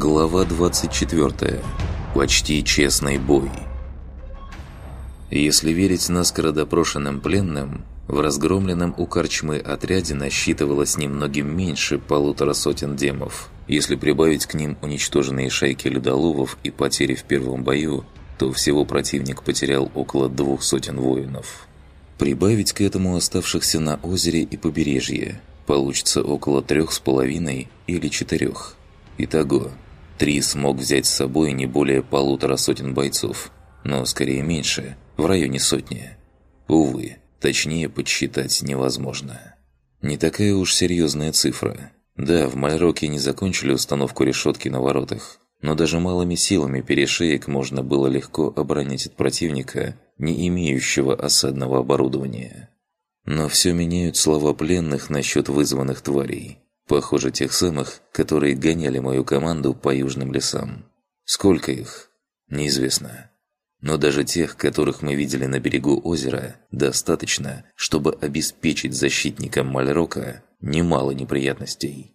Глава 24. Почти честный бой. Если верить наскоро допрошенным пленным, в разгромленном у корчмы отряде насчитывалось немногим меньше полутора сотен демов. Если прибавить к ним уничтоженные шайки людоловов и потери в первом бою, то всего противник потерял около двух сотен воинов. Прибавить к этому оставшихся на озере и побережье получится около трех с половиной или четырех. Итого, Три смог взять с собой не более полутора сотен бойцов, но скорее меньше, в районе сотни. Увы, точнее подсчитать невозможно. Не такая уж серьезная цифра. Да, в Мальроке не закончили установку решетки на воротах, но даже малыми силами перешеек можно было легко оборонить от противника, не имеющего осадного оборудования. Но все меняют слова пленных насчет вызванных тварей. Похоже, тех самых, которые гоняли мою команду по южным лесам. Сколько их? Неизвестно. Но даже тех, которых мы видели на берегу озера, достаточно, чтобы обеспечить защитникам Мальрока немало неприятностей.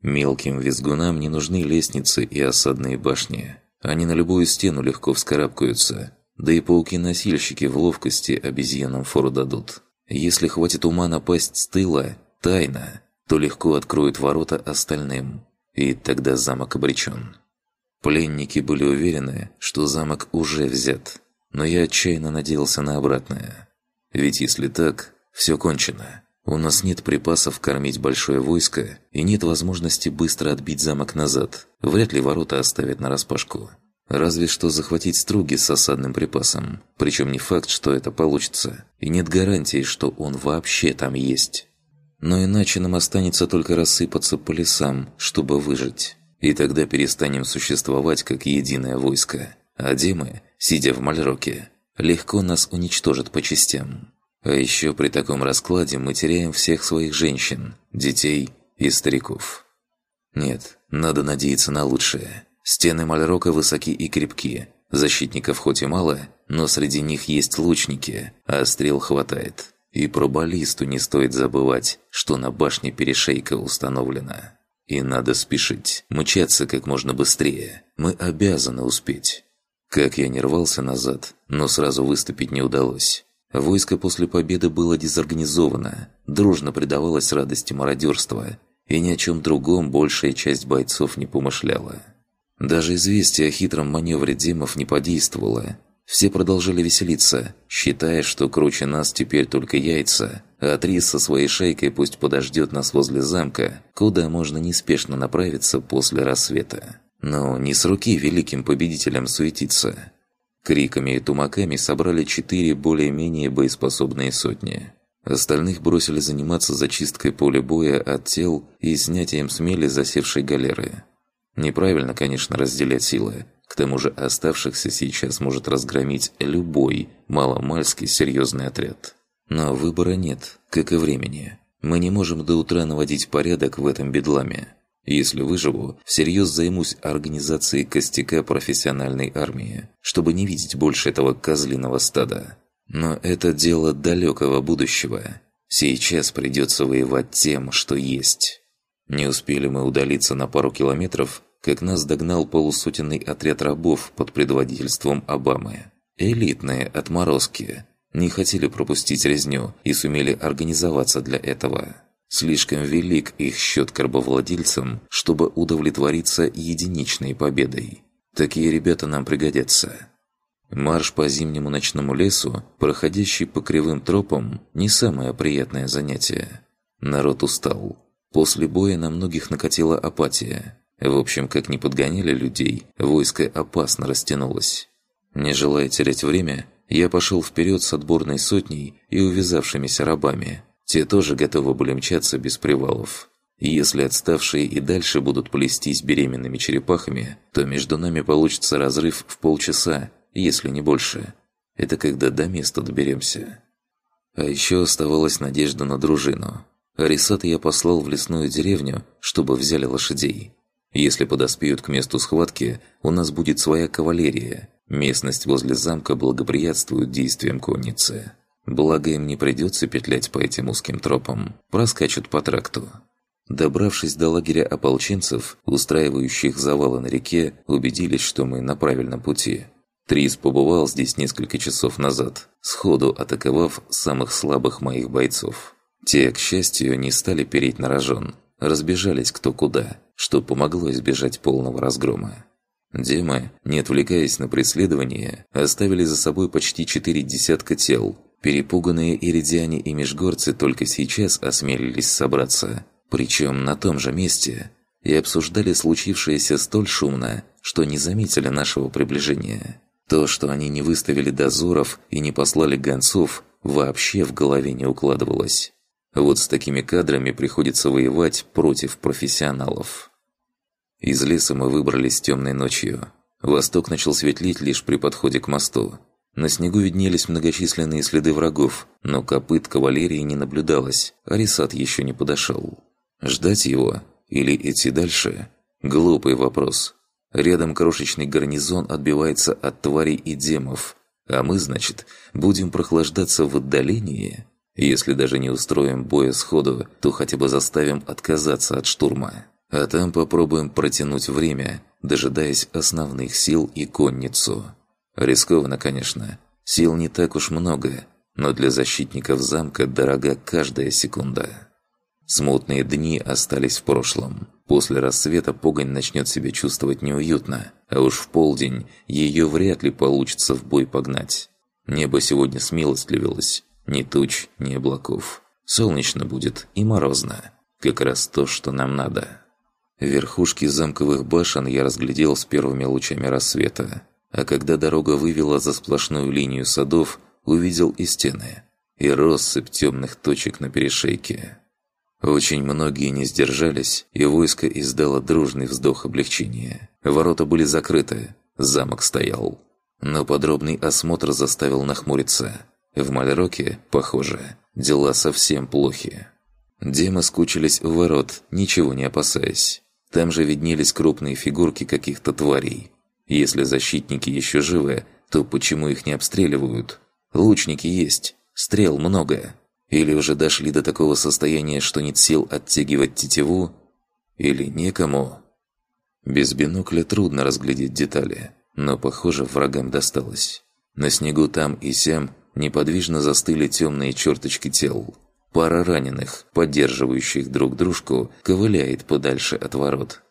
Мелким визгунам не нужны лестницы и осадные башни. Они на любую стену легко вскарабкаются, да и пауки-носильщики в ловкости обезьянам фору дадут. Если хватит ума напасть с тыла, тайно, то легко откроют ворота остальным, и тогда замок обречен. Пленники были уверены, что замок уже взят, но я отчаянно надеялся на обратное. Ведь если так, все кончено. У нас нет припасов кормить большое войско и нет возможности быстро отбить замок назад. Вряд ли ворота оставят нараспашку. Разве что захватить струги с осадным припасом. Причем не факт, что это получится. И нет гарантии, что он вообще там есть. Но иначе нам останется только рассыпаться по лесам, чтобы выжить. И тогда перестанем существовать как единое войско. А Демы, сидя в Мальроке, легко нас уничтожат по частям. А еще при таком раскладе мы теряем всех своих женщин, детей и стариков. Нет, надо надеяться на лучшее. Стены Мальрока высоки и крепки. Защитников хоть и мало, но среди них есть лучники, а стрел хватает. И про баллисту не стоит забывать, что на башне перешейка установлена. И надо спешить, мчаться как можно быстрее. Мы обязаны успеть. Как я не рвался назад, но сразу выступить не удалось. Войско после победы было дезорганизовано, дружно предавалось радости мародерства, и ни о чем другом большая часть бойцов не помышляла. Даже известие о хитром маневре Демов не подействовало, все продолжали веселиться, считая, что круче нас теперь только яйца, а Трис со своей шейкой пусть подождет нас возле замка, куда можно неспешно направиться после рассвета. Но не с руки великим победителям суетиться. Криками и тумаками собрали четыре более-менее боеспособные сотни. Остальных бросили заниматься зачисткой поля боя от тел и снятием смели засевшей галеры. Неправильно, конечно, разделять силы, к тому же оставшихся сейчас может разгромить любой маломальский серьезный отряд. Но выбора нет, как и времени. Мы не можем до утра наводить порядок в этом бедламе. Если выживу, всерьез займусь организацией костяка профессиональной армии, чтобы не видеть больше этого козлиного стада. Но это дело далекого будущего. Сейчас придется воевать тем, что есть. Не успели мы удалиться на пару километров, как нас догнал полусотенный отряд рабов под предводительством Обамы. Элитные отморозки. Не хотели пропустить резню и сумели организоваться для этого. Слишком велик их счет к рабовладельцам, чтобы удовлетвориться единичной победой. Такие ребята нам пригодятся. Марш по зимнему ночному лесу, проходящий по кривым тропам, не самое приятное занятие. Народ устал. После боя на многих накатила апатия. В общем, как ни подгоняли людей, войско опасно растянулось. Не желая терять время, я пошел вперед с отборной сотней и увязавшимися рабами. Те тоже готовы были мчаться без привалов. Если отставшие и дальше будут плестись беременными черепахами, то между нами получится разрыв в полчаса, если не больше. Это когда до места доберемся. А еще оставалась надежда на дружину. Арисата я послал в лесную деревню, чтобы взяли лошадей. Если подоспеют к месту схватки, у нас будет своя кавалерия. Местность возле замка благоприятствует действиям конницы. Благо им не придется петлять по этим узким тропам, проскачут по тракту. Добравшись до лагеря ополченцев, устраивающих завалы на реке, убедились, что мы на правильном пути. Трис побывал здесь несколько часов назад, сходу атаковав самых слабых моих бойцов. Те, к счастью, не стали переть на рожон, разбежались кто куда, что помогло избежать полного разгрома. Демы, не отвлекаясь на преследование, оставили за собой почти четыре десятка тел. Перепуганные иридиане и межгорцы только сейчас осмелились собраться – причем на том же месте, и обсуждали случившееся столь шумно, что не заметили нашего приближения. То, что они не выставили дозоров и не послали гонцов, вообще в голове не укладывалось. Вот с такими кадрами приходится воевать против профессионалов. Из леса мы выбрались темной ночью. Восток начал светлеть лишь при подходе к мосту. На снегу виднелись многочисленные следы врагов, но копыт кавалерии не наблюдалось, а Рисат еще не подошел. Ждать его или идти дальше? Глупый вопрос. Рядом крошечный гарнизон отбивается от тварей и демов, а мы, значит, будем прохлаждаться в отдалении? Если даже не устроим боя сходу, то хотя бы заставим отказаться от штурма. А там попробуем протянуть время, дожидаясь основных сил и конницу. Рискованно, конечно. Сил не так уж много, но для защитников замка дорога каждая секунда. Смутные дни остались в прошлом. После рассвета погонь начнет себя чувствовать неуютно, а уж в полдень ее вряд ли получится в бой погнать. Небо сегодня смилостливилось. Ни туч, ни облаков. Солнечно будет и морозно. Как раз то, что нам надо. Верхушки замковых башен я разглядел с первыми лучами рассвета. А когда дорога вывела за сплошную линию садов, увидел и стены. И россыпь темных точек на перешейке. Очень многие не сдержались, и войско издало дружный вздох облегчения. Ворота были закрыты, замок стоял. Но подробный осмотр заставил нахмуриться. В Мальроке, похоже, дела совсем плохи. Демы скучились у ворот, ничего не опасаясь. Там же виднелись крупные фигурки каких-то тварей. Если защитники еще живы, то почему их не обстреливают? Лучники есть, стрел много. Или уже дошли до такого состояния, что нет сил оттягивать тетиву? Или некому? Без бинокля трудно разглядеть детали, но, похоже, врагам досталось. На снегу там и сям неподвижно застыли темные черточки тел. Пара раненых, поддерживающих друг дружку, ковыляет подальше от ворот.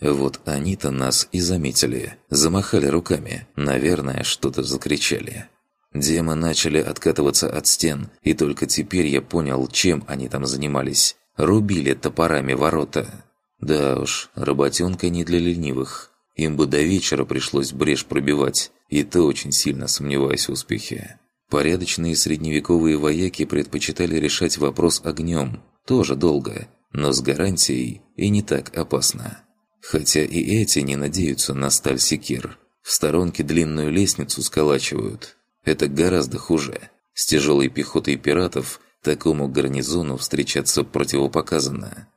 Вот они-то нас и заметили, замахали руками, наверное, что-то закричали. Демы начали откатываться от стен, и только теперь я понял, чем они там занимались. Рубили топорами ворота. Да уж, работенка не для ленивых. Им бы до вечера пришлось брешь пробивать, и то очень сильно сомневаюсь в успехе. Порядочные средневековые вояки предпочитали решать вопрос огнем, тоже долго, но с гарантией и не так опасно. Хотя и эти не надеются на сталь секир. В сторонке длинную лестницу сколачивают, это гораздо хуже. С тяжелой пехотой пиратов такому гарнизону встречаться противопоказано.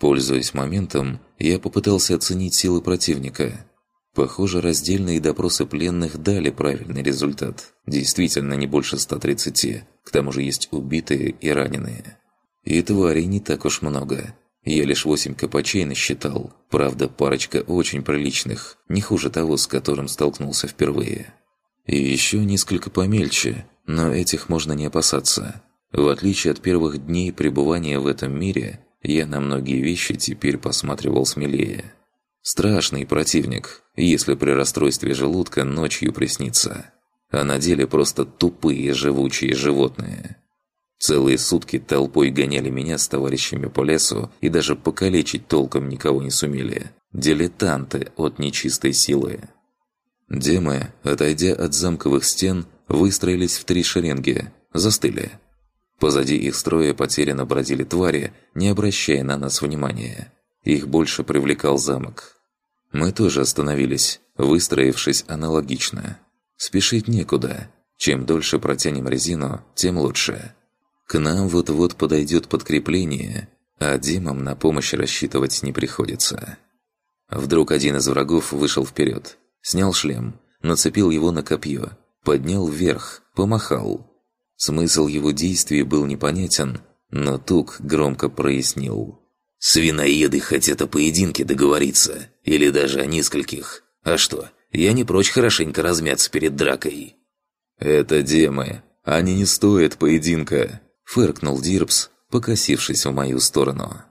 Пользуясь моментом, я попытался оценить силы противника. Похоже, раздельные допросы пленных дали правильный результат. Действительно, не больше 130. К тому же есть убитые и раненые. И тварей не так уж много. Я лишь восемь копачей насчитал. Правда, парочка очень приличных, не хуже того, с которым столкнулся впервые. И еще несколько помельче, но этих можно не опасаться. В отличие от первых дней пребывания в этом мире, я на многие вещи теперь посматривал смелее. Страшный противник, если при расстройстве желудка ночью приснится. А на деле просто тупые живучие животные. Целые сутки толпой гоняли меня с товарищами по лесу и даже покалечить толком никого не сумели. Дилетанты от нечистой силы. Демы, отойдя от замковых стен, выстроились в три шеренги, застыли. Позади их строя потерянно бродили твари, не обращая на нас внимания. Их больше привлекал замок. Мы тоже остановились, выстроившись аналогично. Спешить некуда. Чем дольше протянем резину, тем лучше. К нам вот-вот подойдет подкрепление, а Димам на помощь рассчитывать не приходится. Вдруг один из врагов вышел вперед. Снял шлем, нацепил его на копье, поднял вверх, помахал. Смысл его действий был непонятен, но Тук громко прояснил. Свиноеды хотят о поединке договориться, или даже о нескольких. А что, я не прочь хорошенько размяться перед дракой». «Это демы. Они не стоят поединка», — фыркнул Дирбс, покосившись в мою сторону.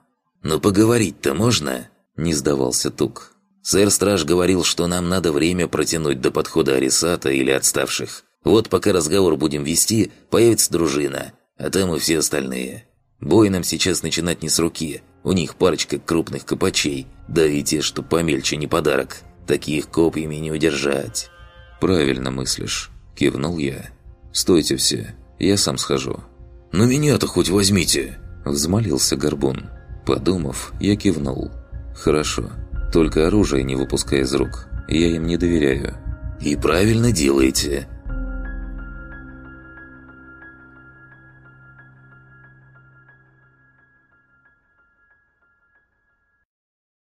«Но поговорить-то можно?» – не сдавался Тук. «Сэр-страж говорил, что нам надо время протянуть до подхода Арисата или отставших. Вот пока разговор будем вести, появится дружина, а там и все остальные. Бой нам сейчас начинать не с руки, у них парочка крупных копачей, да и те, что помельче не подарок. Таких копьями не удержать». «Правильно мыслишь», – кивнул я. «Стойте все, я сам схожу». «Ну меня-то хоть возьмите!» – взмолился Горбун. Подумав, я кивнул. «Хорошо. Только оружие не выпускай из рук. Я им не доверяю». «И правильно делаете.